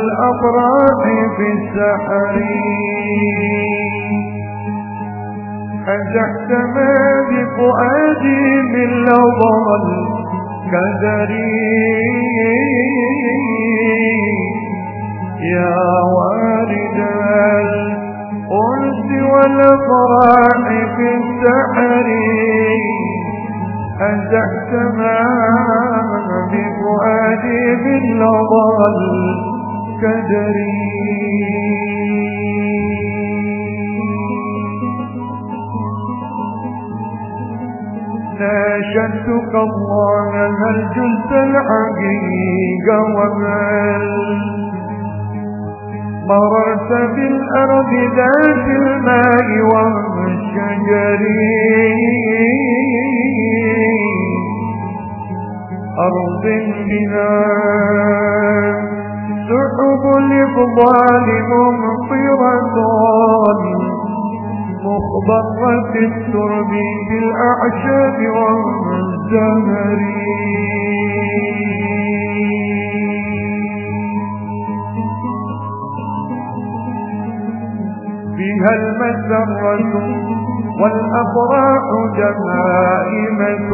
والأفراح في السحر. أزحت ما بفؤادي من لظى الكدر يا وارد الأنس والأفراح في السحر. أزحت ما بفؤادي من لظى الكدر ناشدتك الله هل جلت الحقيقة ومال؟ مررت بالأرض ذات الماء والشجر أرض بها سحب الإفضال ممطرة مخبرة الترب بالأعشاب والزهر. فيها المسرة والأفراح دمائمة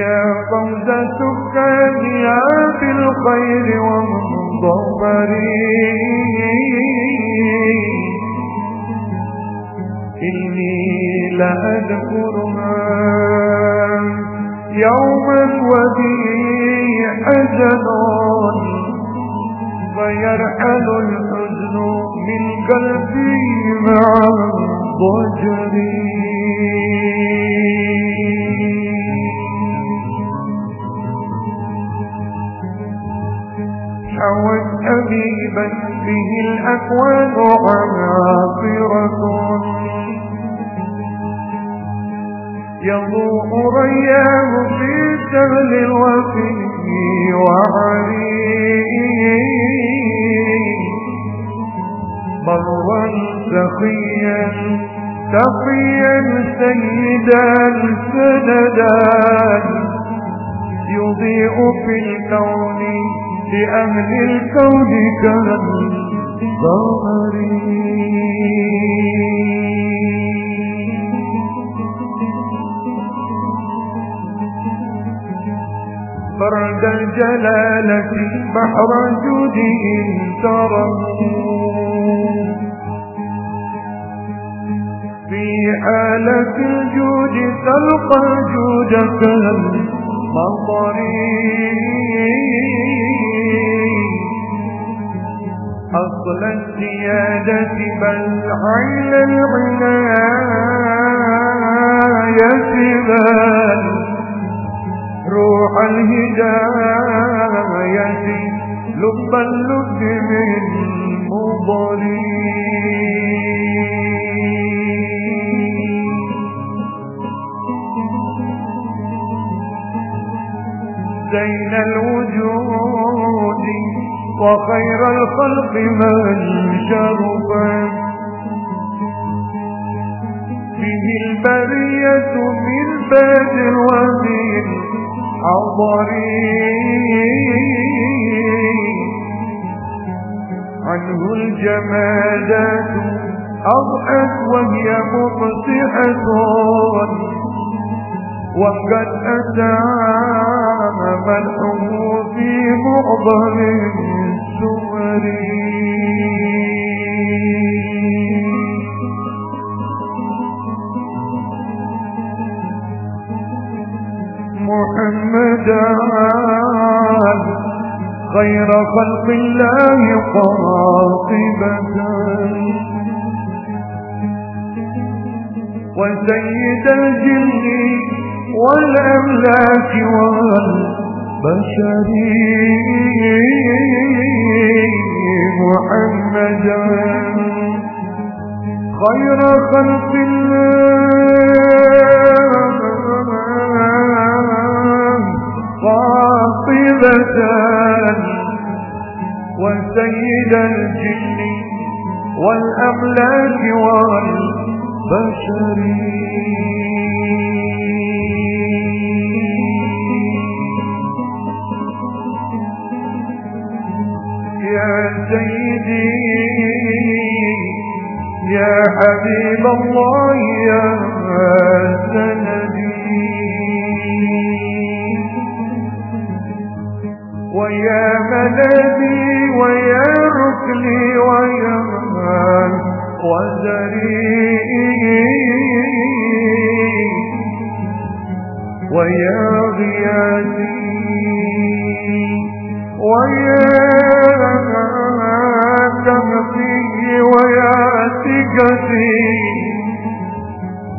يا فوز سكانها بالخير والظفر إني لأذكرها يوما وبي حزن فيرحل الحزن من قلبي مع ضجري حبيبا به الأكوان عماصرة يضوء رياه في سهل وفيه وعريه برا سخيا تقيا سيدا سندا. يضيء في الكون لأهل الكون كالظهر برد الجلالة بحر جوده ترموا في حالة الجود تلقى الجود كالمطر أصل السيادة بل عين العناية بل روح الهداية لب اللب من مضري وخير الخلق من شرفا به البرية من ومن حضري عنه الجمادات أضحت وهي مفسحة وقد أتى ملحه في معظم محمدا خير خلق الله قاطبة وسيد الجن والأملاك والبشر محمدا. خير خلق الله قاطبة وسيد الجن والأملاك والبشر. حبيب الله يا سندي. ويا ملذي ويا ركني ويا وزري ويا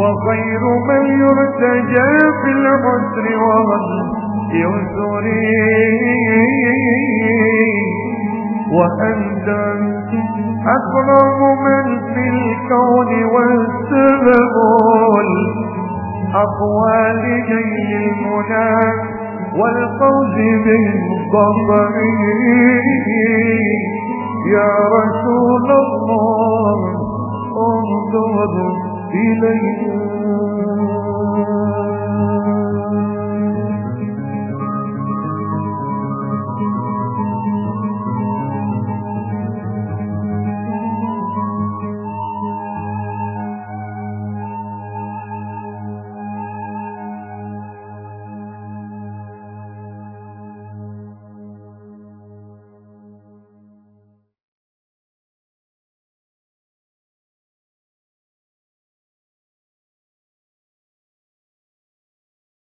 وخير من يرتجى في العسر واليسر وأنت أكرم من في الكون والسبب الأقوال جيل المنى والفوز بالظفر يا رسول الله انظر إلينا